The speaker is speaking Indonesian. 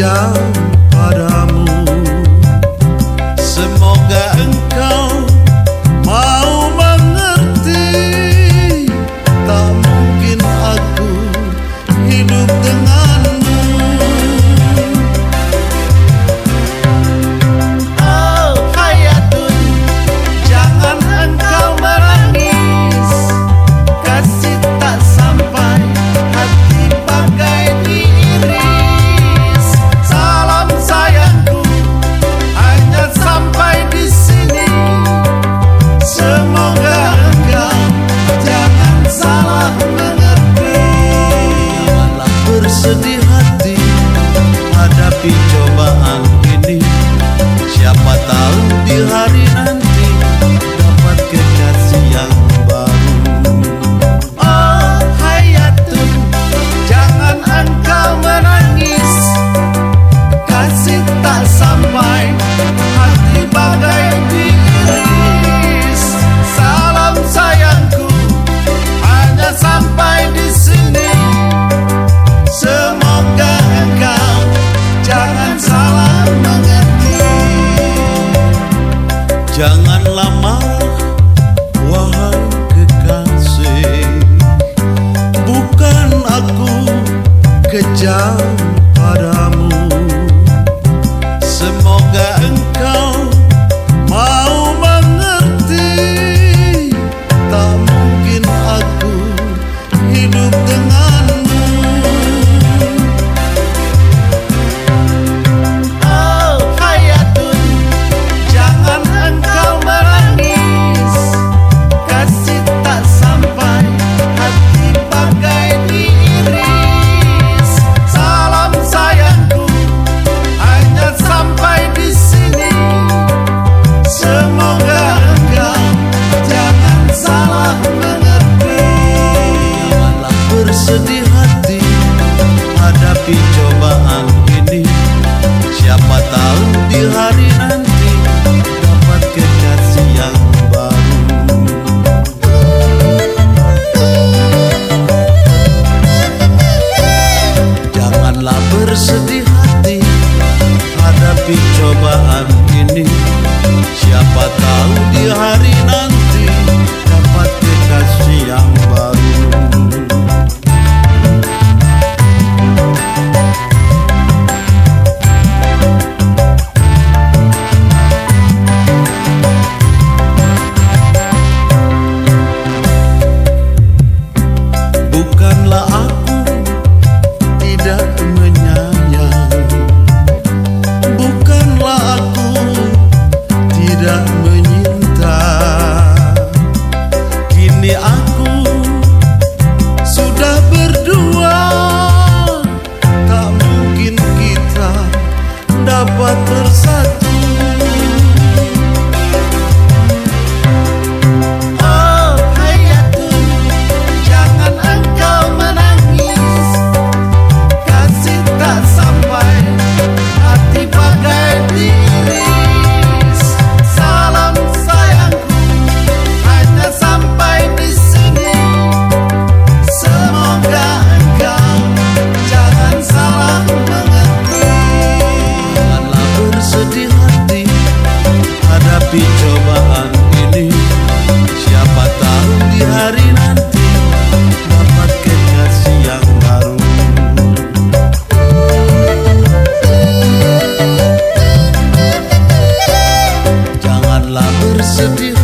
जाओ Marah wahai kekasih. Bukan aku kejam padamu. Semoga engkau Europa telah bersedih